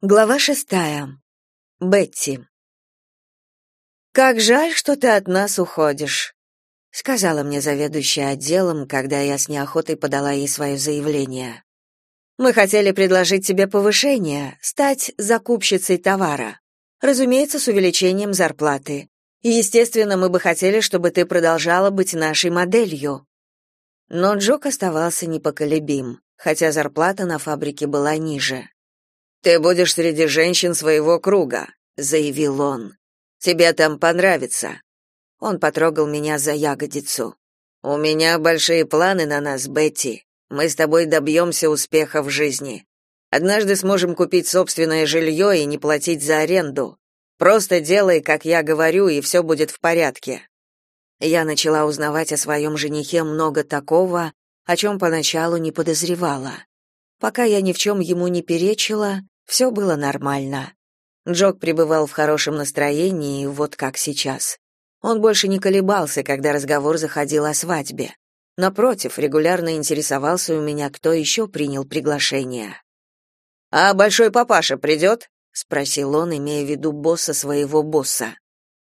Глава шестая. Бетти. «Как жаль, что ты от нас уходишь», — сказала мне заведующая отделом, когда я с неохотой подала ей свое заявление. «Мы хотели предложить тебе повышение, стать закупщицей товара. Разумеется, с увеличением зарплаты. И, естественно, мы бы хотели, чтобы ты продолжала быть нашей моделью». Но Джок оставался непоколебим, хотя зарплата на фабрике была ниже. Ты будешь среди женщин своего круга, заявил он. Тебе там понравится. Он потрогал меня за ягодицу. У меня большие планы на нас, Бетти. Мы с тобой добьемся успеха в жизни. Однажды сможем купить собственное жилье и не платить за аренду. Просто делай, как я говорю, и все будет в порядке. Я начала узнавать о своем женихе много такого, о чем поначалу не подозревала. Пока я ни в чем ему не перечила, все было нормально. Джок пребывал в хорошем настроении, вот как сейчас. Он больше не колебался, когда разговор заходил о свадьбе. Напротив, регулярно интересовался у меня, кто еще принял приглашение. «А большой папаша придет?» — спросил он, имея в виду босса своего босса.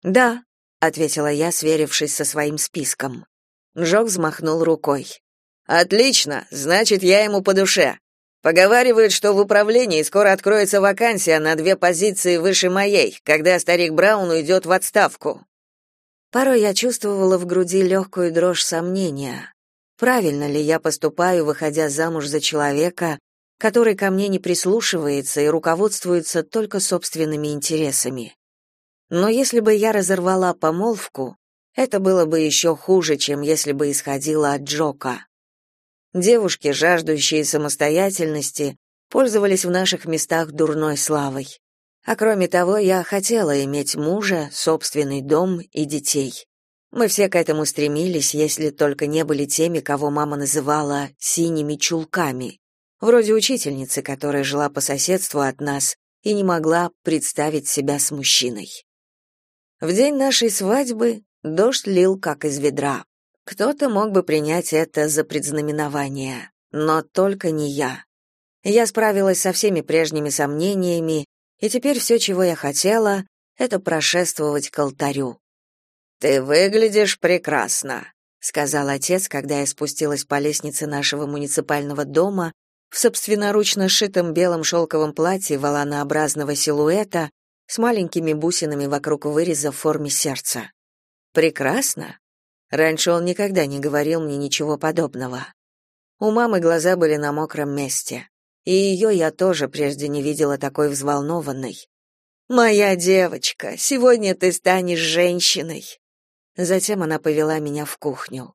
«Да», — ответила я, сверившись со своим списком. Джок взмахнул рукой. «Отлично, значит, я ему по душе. Поговаривают, что в управлении скоро откроется вакансия на две позиции выше моей, когда старик Браун уйдет в отставку. Порой я чувствовала в груди легкую дрожь сомнения. Правильно ли я поступаю, выходя замуж за человека, который ко мне не прислушивается и руководствуется только собственными интересами? Но если бы я разорвала помолвку, это было бы еще хуже, чем если бы исходило от Джока. Девушки, жаждущие самостоятельности, пользовались в наших местах дурной славой. А кроме того, я хотела иметь мужа, собственный дом и детей. Мы все к этому стремились, если только не были теми, кого мама называла «синими чулками», вроде учительницы, которая жила по соседству от нас и не могла представить себя с мужчиной. В день нашей свадьбы дождь лил как из ведра. Кто-то мог бы принять это за предзнаменование, но только не я. Я справилась со всеми прежними сомнениями, и теперь все, чего я хотела, это прошествовать к алтарю. Ты выглядишь прекрасно, сказал отец, когда я спустилась по лестнице нашего муниципального дома в собственноручно сшитом белом шелковом платье воланообразного силуэта с маленькими бусинами вокруг выреза в форме сердца. Прекрасно? Раньше он никогда не говорил мне ничего подобного. У мамы глаза были на мокром месте, и ее я тоже прежде не видела такой взволнованной. «Моя девочка, сегодня ты станешь женщиной!» Затем она повела меня в кухню.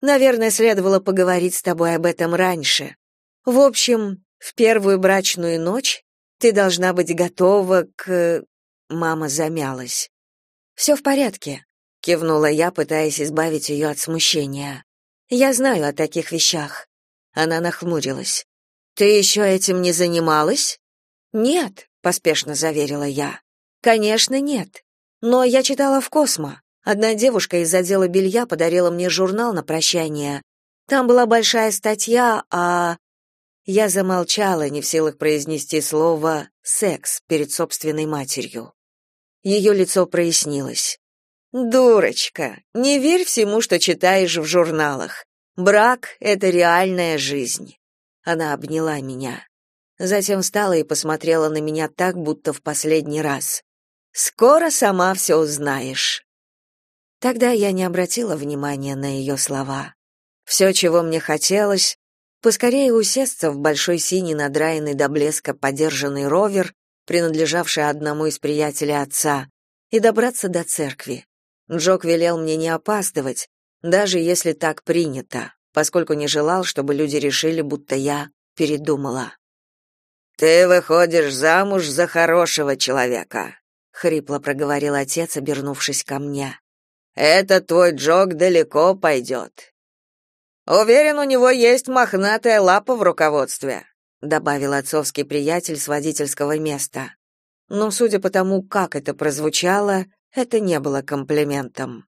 «Наверное, следовало поговорить с тобой об этом раньше. В общем, в первую брачную ночь ты должна быть готова к...» Мама замялась. «Все в порядке кивнула я, пытаясь избавить ее от смущения. Я знаю о таких вещах. Она нахмурилась. Ты еще этим не занималась? Нет, поспешно заверила я. Конечно, нет. Но я читала в Космо. Одна девушка из отдела белья подарила мне журнал на прощание. Там была большая статья о Я замолчала, не в силах произнести слово секс перед собственной матерью. Ее лицо прояснилось. Дурочка, не верь всему, что читаешь в журналах. Брак это реальная жизнь. Она обняла меня. Затем встала и посмотрела на меня так, будто в последний раз. Скоро сама все узнаешь. Тогда я не обратила внимания на ее слова. Все, чего мне хотелось, поскорее усесться в большой синий надраенный до блеска подержанный ровер, принадлежавший одному из приятелей отца, и добраться до церкви. Джок велел мне не опаздывать, даже если так принято, поскольку не желал, чтобы люди решили, будто я передумала. Ты выходишь замуж за хорошего человека, хрипло проговорил отец, обернувшись ко мне. Этот твой Джок далеко пойдет». Уверен, у него есть мохнатая лапа в руководстве, добавил отцовский приятель с водительского места. Но судя по тому, как это прозвучало, это не было комплиментом.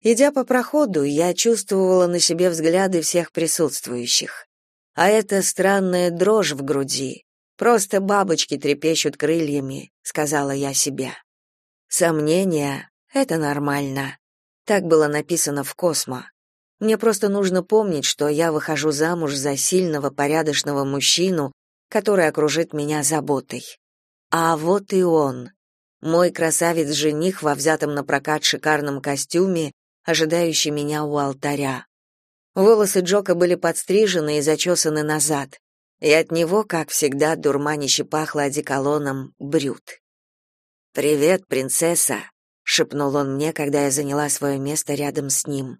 Идя по проходу, я чувствовала на себе взгляды всех присутствующих. А эта странная дрожь в груди, Просто бабочки трепещут крыльями, сказала я себе. Сомнения это нормально. Так было написано в Космо. Мне просто нужно помнить, что я выхожу замуж за сильного, порядочного мужчину, который окружит меня заботой. А вот и он. Мой красавец-жених во взятом на прокат шикарном костюме, ожидающий меня у алтаря. Волосы Джока были подстрижены и зачесаны назад и от него, как всегда, дурманище пахло одеколоном брют. «Привет, принцесса», — шепнул он мне, когда я заняла свое место рядом с ним.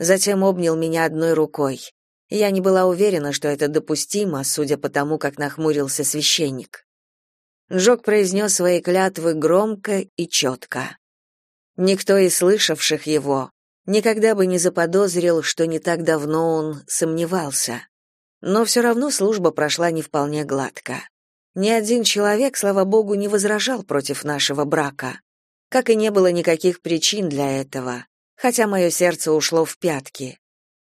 Затем обнял меня одной рукой. Я не была уверена, что это допустимо, судя по тому, как нахмурился священник. Джок произнес свои клятвы громко и четко. Никто из слышавших его никогда бы не заподозрил, что не так давно он сомневался. Но все равно служба прошла не вполне гладко. Ни один человек, слава богу, не возражал против нашего брака. Как и не было никаких причин для этого, хотя мое сердце ушло в пятки.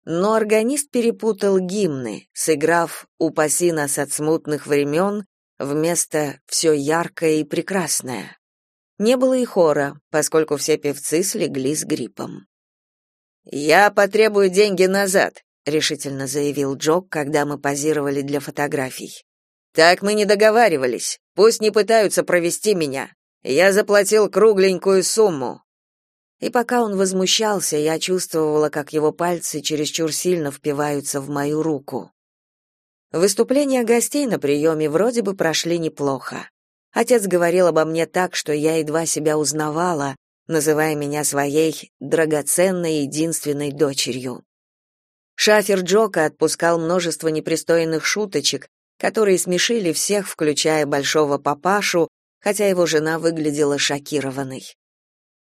Но органист перепутал гимны, сыграв «Упаси нас от смутных времен» вместо «Все яркое и прекрасное». Не было и хора, поскольку все певцы слегли с гриппом. «Я потребую деньги назад», решительно заявил Джок, когда мы позировали для фотографий. Так мы не договаривались. Пусть не пытаются провести меня. Я заплатил кругленькую сумму. И пока он возмущался, я чувствовала, как его пальцы чересчур сильно впиваются в мою руку. Выступления гостей на приеме вроде бы прошли неплохо. Отец говорил обо мне так, что я едва себя узнавала, называя меня своей драгоценной единственной дочерью. Шафер Джока отпускал множество непристойных шуточек, которые смешили всех, включая большого папашу, хотя его жена выглядела шокированной.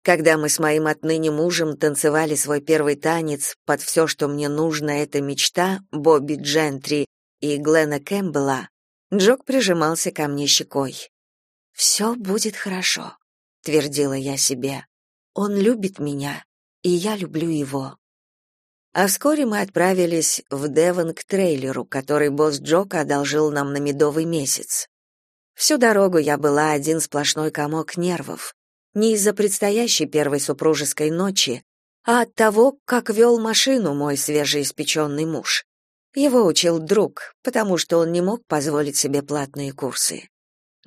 Когда мы с моим отныне мужем танцевали свой первый танец под все, что мне нужно, это мечта Бобби Джентри и Глена Кэмпбелла, Джок прижимался ко мне щекой. «Все будет хорошо», — твердила я себе. «Он любит меня, и я люблю его». А вскоре мы отправились в Девон к трейлеру, который босс Джока одолжил нам на медовый месяц. Всю дорогу я была один сплошной комок нервов. Не из-за предстоящей первой супружеской ночи, а от того, как вел машину мой свежеиспеченный муж. Его учил друг, потому что он не мог позволить себе платные курсы.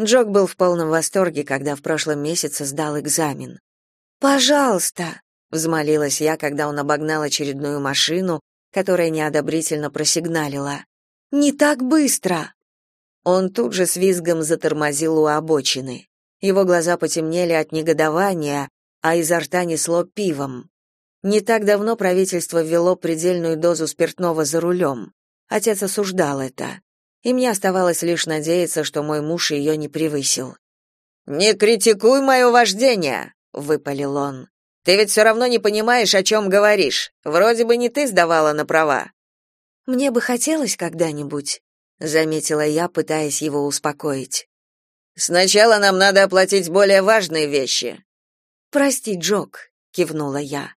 Джок был в полном восторге, когда в прошлом месяце сдал экзамен. «Пожалуйста», взмолилась я, когда он обогнал очередную машину, которая неодобрительно просигналила. Не так быстро. Он тут же с визгом затормозил у обочины. Его глаза потемнели от негодования, а изо рта несло пивом. Не так давно правительство ввело предельную дозу спиртного за рулем. Отец осуждал это. И мне оставалось лишь надеяться, что мой муж ее не превысил. «Не критикуй мое вождение!» — выпалил он. Ты ведь все равно не понимаешь, о чем говоришь. Вроде бы не ты сдавала на права. Мне бы хотелось когда-нибудь, заметила я, пытаясь его успокоить. Сначала нам надо оплатить более важные вещи. Прости, Джок, кивнула я.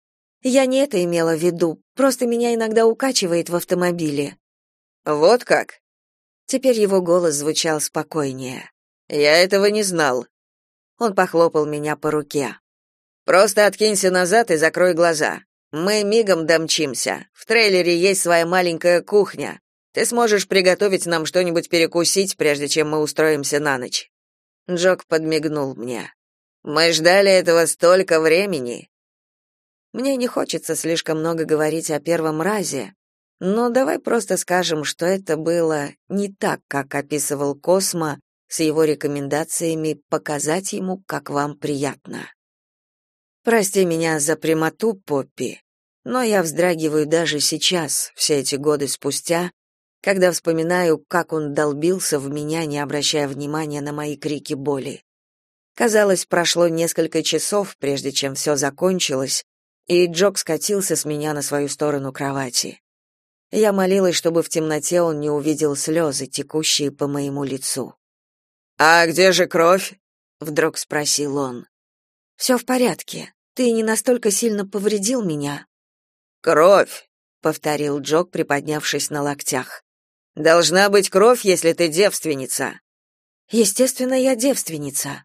Я не это имела в виду, просто меня иногда укачивает в автомобиле. Вот как? Теперь его голос звучал спокойнее. Я этого не знал. Он похлопал меня по руке. Просто откинься назад и закрой глаза. Мы мигом домчимся. В трейлере есть своя маленькая кухня. Ты сможешь приготовить нам что-нибудь перекусить, прежде чем мы устроимся на ночь. Джок подмигнул мне. Мы ждали этого столько времени. Мне не хочется слишком много говорить о первом разе, но давай просто скажем, что это было не так, как описывал Космо с его рекомендациями показать ему, как вам приятно. Прости меня за прямоту, Поппи, но я вздрагиваю даже сейчас, все эти годы спустя, когда вспоминаю, как он долбился в меня, не обращая внимания на мои крики боли. Казалось, прошло несколько часов, прежде чем все закончилось, и Джок скатился с меня на свою сторону кровати. Я молилась, чтобы в темноте он не увидел слезы, текущие по моему лицу. «А где же кровь?» — вдруг спросил он. «Все в порядке. Ты не настолько сильно повредил меня. Кровь, повторил Джок, приподнявшись на локтях. Должна быть кровь, если ты девственница. Естественно, я девственница.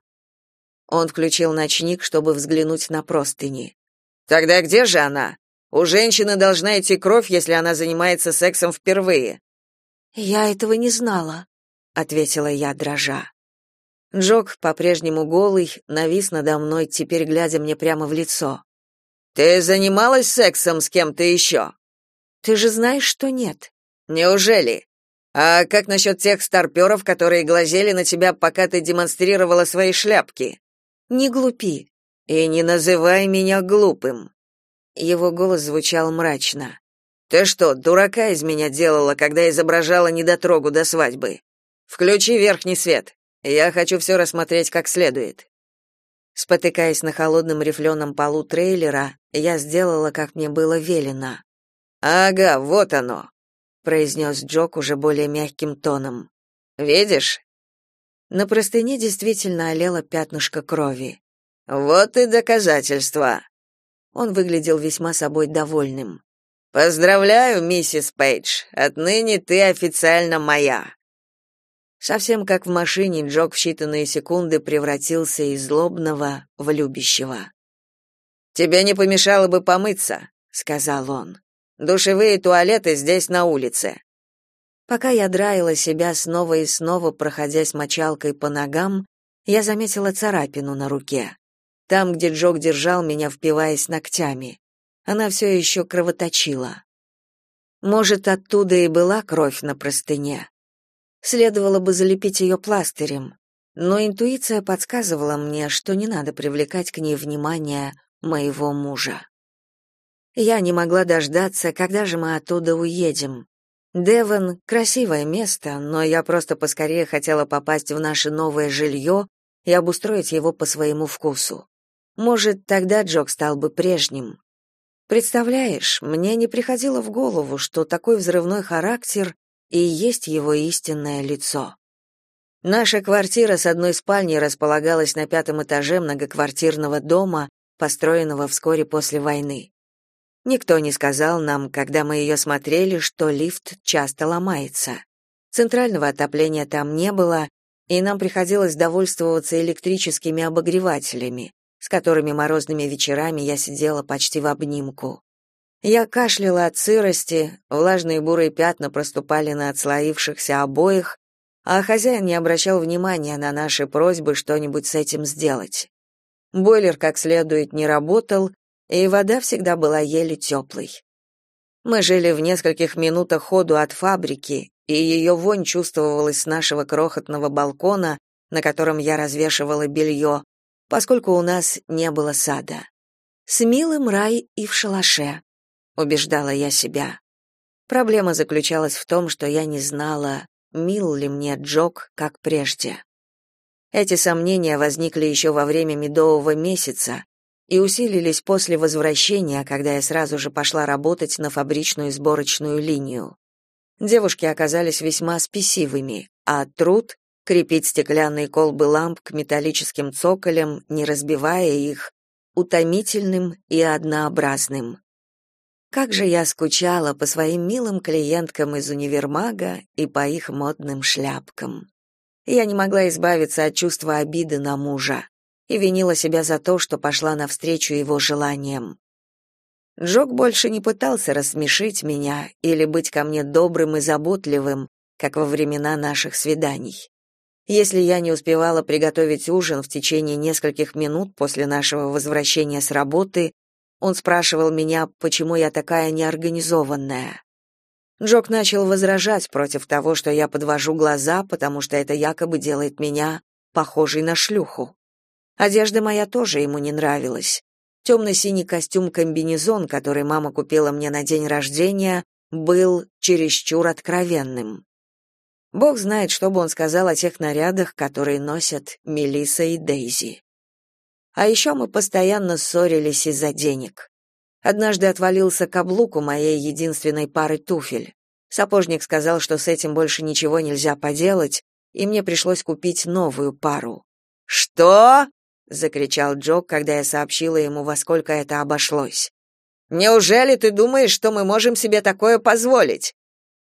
Он включил ночник, чтобы взглянуть на простыни. Тогда где же она? У женщины должна идти кровь, если она занимается сексом впервые. Я этого не знала, ответила я, дрожа. Джок, по-прежнему голый, навис надо мной, теперь глядя мне прямо в лицо. Ты занималась сексом с кем-то еще?» Ты же знаешь, что нет. Неужели? А как насчет тех старперов, которые глазели на тебя, пока ты демонстрировала свои шляпки? Не глупи. И не называй меня глупым. Его голос звучал мрачно. Ты что, дурака из меня делала, когда изображала недотрогу до свадьбы? Включи верхний свет. Я хочу все рассмотреть как следует. Спотыкаясь на холодном рифленом полу трейлера, я сделала, как мне было велено. Ага, вот оно произнес Джок уже более мягким тоном. Видишь? На простыне действительно олело пятнышко крови. Вот и доказательство. Он выглядел весьма собой довольным. Поздравляю, миссис Пейдж. Отныне ты официально моя. Совсем как в машине, Джок в считанные секунды превратился из злобного в любящего. Тебе не помешало бы помыться, сказал он. Душевые туалеты здесь на улице. Пока я драила себя снова и снова, проходясь мочалкой по ногам, я заметила царапину на руке. Там, где Джок держал меня, впиваясь ногтями. Она все еще кровоточила. Может, оттуда и была кровь на простыне. Следовало бы залепить ее пластырем, но интуиция подсказывала мне, что не надо привлекать к ней внимание моего мужа. Я не могла дождаться, когда же мы оттуда уедем. Девон — красивое место, но я просто поскорее хотела попасть в наше новое жилье и обустроить его по своему вкусу. Может, тогда Джок стал бы прежним. Представляешь, мне не приходило в голову, что такой взрывной характер и есть его истинное лицо. Наша квартира с одной спальней располагалась на пятом этаже многоквартирного дома, построенного вскоре после войны. Никто не сказал нам, когда мы ее смотрели, что лифт часто ломается. Центрального отопления там не было, и нам приходилось довольствоваться электрическими обогревателями, с которыми морозными вечерами я сидела почти в обнимку. Я кашляла от сырости, влажные бурые пятна проступали на отслоившихся обоях, а хозяин не обращал внимания на наши просьбы что-нибудь с этим сделать. Бойлер как следует не работал, и вода всегда была еле теплой. Мы жили в нескольких минутах ходу от фабрики, и ее вонь чувствовалась с нашего крохотного балкона, на котором я развешивала белье, поскольку у нас не было сада. С милым рай и в шалаше, убеждала я себя. Проблема заключалась в том, что я не знала, мил ли мне Джок, как прежде. Эти сомнения возникли еще во время медового месяца, и усилились после возвращения, когда я сразу же пошла работать на фабричную сборочную линию. Девушки оказались весьма спесивыми, а труд — крепить стеклянные колбы ламп к металлическим цоколям, не разбивая их, утомительным и однообразным. Как же я скучала по своим милым клиенткам из универмага и по их модным шляпкам. Я не могла избавиться от чувства обиды на мужа и винила себя за то, что пошла навстречу его желаниям. Джок больше не пытался рассмешить меня или быть ко мне добрым и заботливым, как во времена наших свиданий. Если я не успевала приготовить ужин в течение нескольких минут после нашего возвращения с работы, он спрашивал меня, почему я такая неорганизованная. Джок начал возражать против того, что я подвожу глаза, потому что это якобы делает меня похожей на шлюху. Одежда моя тоже ему не нравилась. Темно-синий костюм-комбинезон, который мама купила мне на день рождения, был чересчур откровенным. Бог знает, что бы он сказал о тех нарядах, которые носят Мелисса и Дейзи. А еще мы постоянно ссорились из-за денег. Однажды отвалился каблук у моей единственной пары туфель. Сапожник сказал, что с этим больше ничего нельзя поделать, и мне пришлось купить новую пару. «Что?» закричал Джок, когда я сообщила ему, во сколько это обошлось. Неужели ты думаешь, что мы можем себе такое позволить?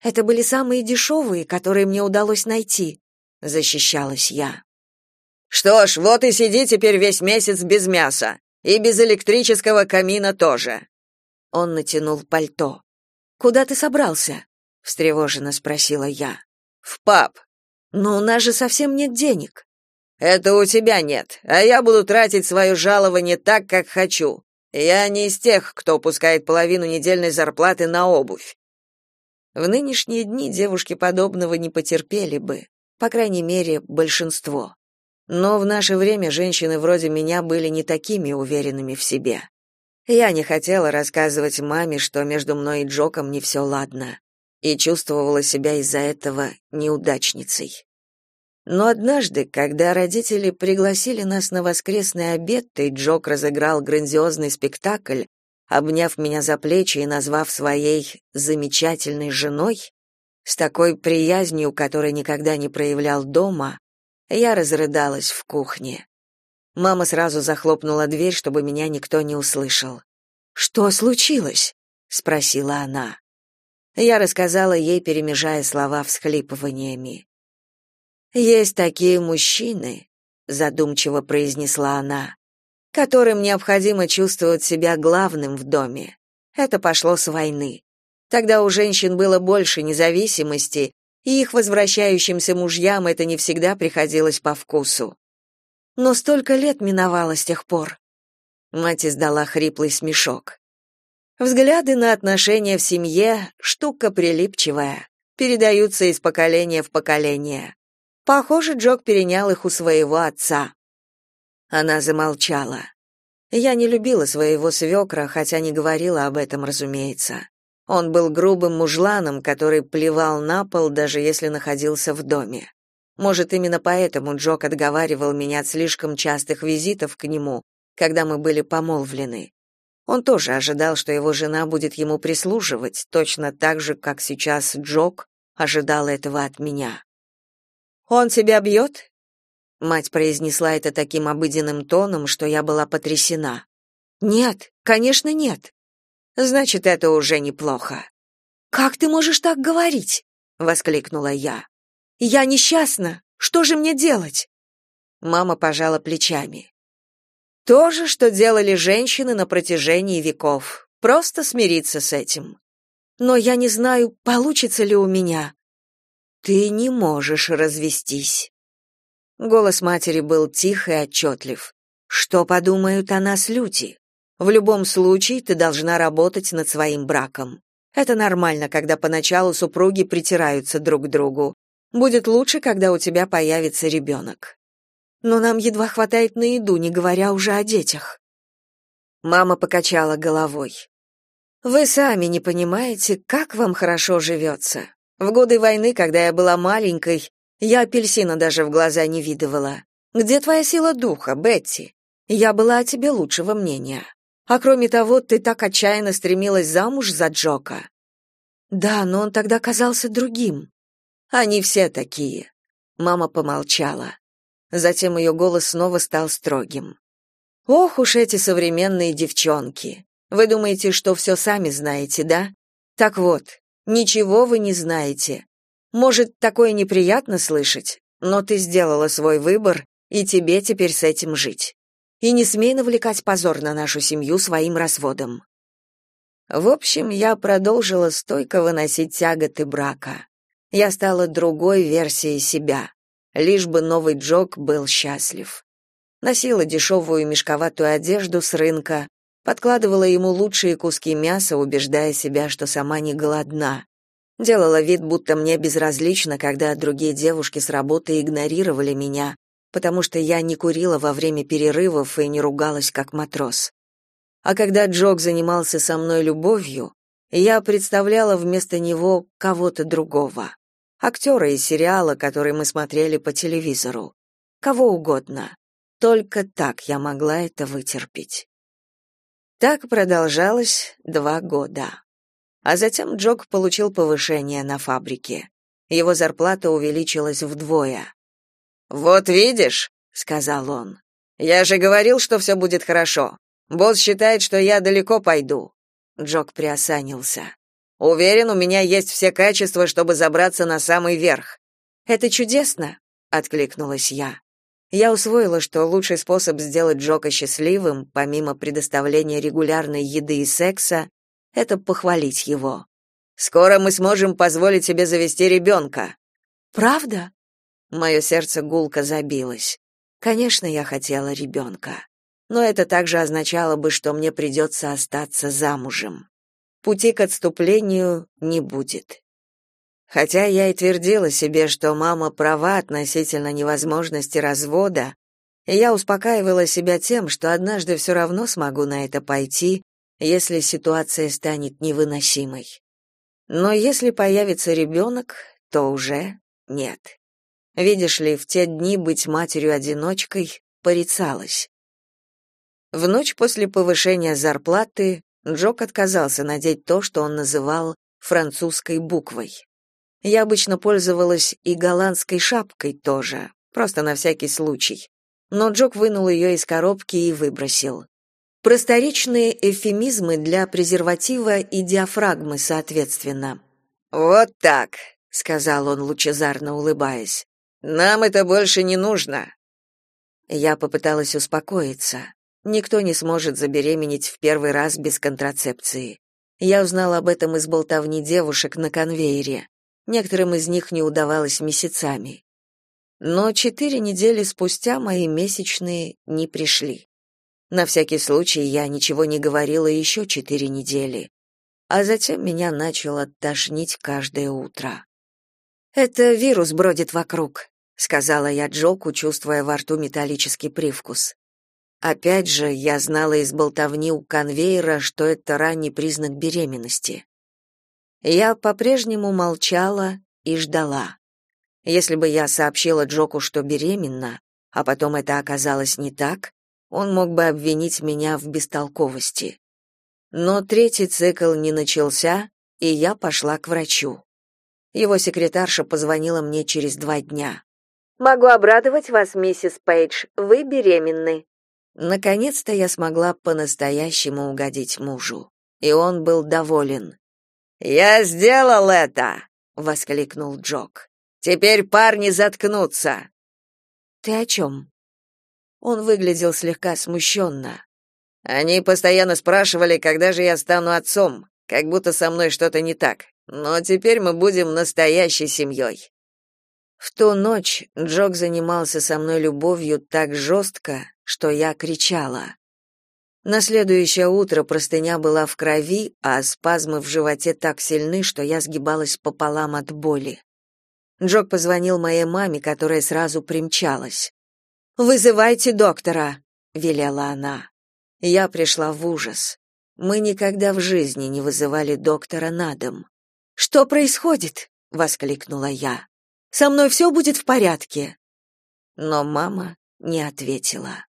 Это были самые дешевые, которые мне удалось найти. защищалась я. Что ж, вот и сиди теперь весь месяц без мяса и без электрического камина тоже. Он натянул пальто. Куда ты собрался? встревоженно спросила я. В паб. Но у нас же совсем нет денег. Это у тебя нет, а я буду тратить свое жалование так, как хочу. Я не из тех, кто пускает половину недельной зарплаты на обувь. В нынешние дни девушки подобного не потерпели бы, по крайней мере, большинство. Но в наше время женщины вроде меня были не такими уверенными в себе. Я не хотела рассказывать маме, что между мной и Джоком не все ладно, и чувствовала себя из-за этого неудачницей. Но однажды, когда родители пригласили нас на воскресный обед, и Джок разыграл грандиозный спектакль, обняв меня за плечи и назвав своей замечательной женой, с такой приязнью, которой никогда не проявлял дома, я разрыдалась в кухне. Мама сразу захлопнула дверь, чтобы меня никто не услышал. «Что случилось?» — спросила она. Я рассказала ей, перемежая слова всхлипываниями. Есть такие мужчины, задумчиво произнесла она, которым необходимо чувствовать себя главным в доме. Это пошло с войны. Тогда у женщин было больше независимости, и их возвращающимся мужьям это не всегда приходилось по вкусу. Но столько лет миновало с тех пор. Мать издала хриплый смешок. Взгляды на отношения в семье штука прилипчивая, передаются из поколения в поколение. Похоже, Джок перенял их у своего отца. Она замолчала. Я не любила своего свекра, хотя не говорила об этом, разумеется. Он был грубым мужланом, который плевал на пол, даже если находился в доме. Может, именно поэтому Джок отговаривал меня от слишком частых визитов к нему, когда мы были помолвлены. Он тоже ожидал, что его жена будет ему прислуживать, точно так же, как сейчас Джок ожидал этого от меня. Он тебя бьет?» Мать произнесла это таким обыденным тоном, что я была потрясена. Нет, конечно, нет. Значит, это уже неплохо. Как ты можешь так говорить? воскликнула я. Я несчастна. Что же мне делать? Мама пожала плечами. То же, что делали женщины на протяжении веков. Просто смириться с этим. Но я не знаю, получится ли у меня. Ты не можешь развестись. Голос матери был тих и отчетлив. Что подумают о нас люди? В любом случае ты должна работать над своим браком. Это нормально, когда поначалу супруги притираются друг к другу. Будет лучше, когда у тебя появится ребенок. Но нам едва хватает на еду, не говоря уже о детях. Мама покачала головой. Вы сами не понимаете, как вам хорошо живется. В годы войны, когда я была маленькой, я апельсина даже в глаза не видывала. Где твоя сила духа, Бетти? Я была о тебе лучшего мнения. А кроме того, ты так отчаянно стремилась замуж за Джока. Да, но он тогда казался другим. Они все такие. Мама помолчала. Затем ее голос снова стал строгим. Ох уж эти современные девчонки. Вы думаете, что все сами знаете, да? Так вот, Ничего вы не знаете. Может, такое неприятно слышать, но ты сделала свой выбор, и тебе теперь с этим жить. И не смей навлекать позор на нашу семью своим разводом. В общем, я продолжила стойко выносить тяготы брака. Я стала другой версией себя, лишь бы новый Джок был счастлив. Носила дешевую мешковатую одежду с рынка, подкладывала ему лучшие куски мяса, убеждая себя, что сама не голодна. Делала вид, будто мне безразлично, когда другие девушки с работы игнорировали меня, потому что я не курила во время перерывов и не ругалась как матрос. А когда Джок занимался со мной любовью, я представляла вместо него кого-то другого. Актера из сериала, который мы смотрели по телевизору. Кого угодно. Только так я могла это вытерпеть. Так продолжалось два года. А затем Джок получил повышение на фабрике. Его зарплата увеличилась вдвое. «Вот видишь», — сказал он, — «я же говорил, что все будет хорошо. Босс считает, что я далеко пойду». Джок приосанился. «Уверен, у меня есть все качества, чтобы забраться на самый верх». «Это чудесно. откликнулась я. Я усвоила, что лучший способ сделать Джока счастливым, помимо предоставления регулярной еды и секса, это похвалить его. Скоро мы сможем позволить себе завести ребенка». Правда? Мое сердце гулко забилось. Конечно, я хотела ребенка. Но это также означало бы, что мне придется остаться замужем. Пути к отступлению не будет. Хотя я и твердила себе, что мама права относительно невозможности развода, я успокаивала себя тем, что однажды все равно смогу на это пойти, если ситуация станет невыносимой. Но если появится ребенок, то уже нет. Видишь ли, в те дни быть матерью-одиночкой порицалось. В ночь после повышения зарплаты Джок отказался надеть то, что он называл французской буквой. Я обычно пользовалась и голландской шапкой тоже, просто на всякий случай. Но Джок вынул ее из коробки и выбросил. Просторечные эвфемизмы для презерватива и диафрагмы, соответственно. «Вот так», — сказал он, лучезарно улыбаясь. «Нам это больше не нужно». Я попыталась успокоиться. Никто не сможет забеременеть в первый раз без контрацепции. Я узнала об этом из болтовни девушек на конвейере. Некоторым из них не удавалось месяцами. Но четыре недели спустя мои месячные не пришли. На всякий случай я ничего не говорила еще четыре недели. А затем меня начало тошнить каждое утро. «Это вирус бродит вокруг», — сказала я Джоку, чувствуя во рту металлический привкус. Опять же, я знала из болтовни у конвейера, что это ранний признак беременности. Я по-прежнему молчала и ждала. Если бы я сообщила Джоку, что беременна, а потом это оказалось не так, он мог бы обвинить меня в бестолковости. Но третий цикл не начался, и я пошла к врачу. Его секретарша позвонила мне через два дня. «Могу обрадовать вас, миссис Пейдж, вы беременны». Наконец-то я смогла по-настоящему угодить мужу, и он был доволен. «Я сделал это!» — воскликнул Джок. «Теперь парни заткнутся!» «Ты о чем?» Он выглядел слегка смущенно. «Они постоянно спрашивали, когда же я стану отцом, как будто со мной что-то не так. Но теперь мы будем настоящей семьей». В ту ночь Джок занимался со мной любовью так жестко, что я кричала. На следующее утро простыня была в крови, а спазмы в животе так сильны, что я сгибалась пополам от боли. Джок позвонил моей маме, которая сразу примчалась. «Вызывайте доктора», — велела она. Я пришла в ужас. Мы никогда в жизни не вызывали доктора на дом. «Что происходит?» — воскликнула я. «Со мной все будет в порядке». Но мама не ответила.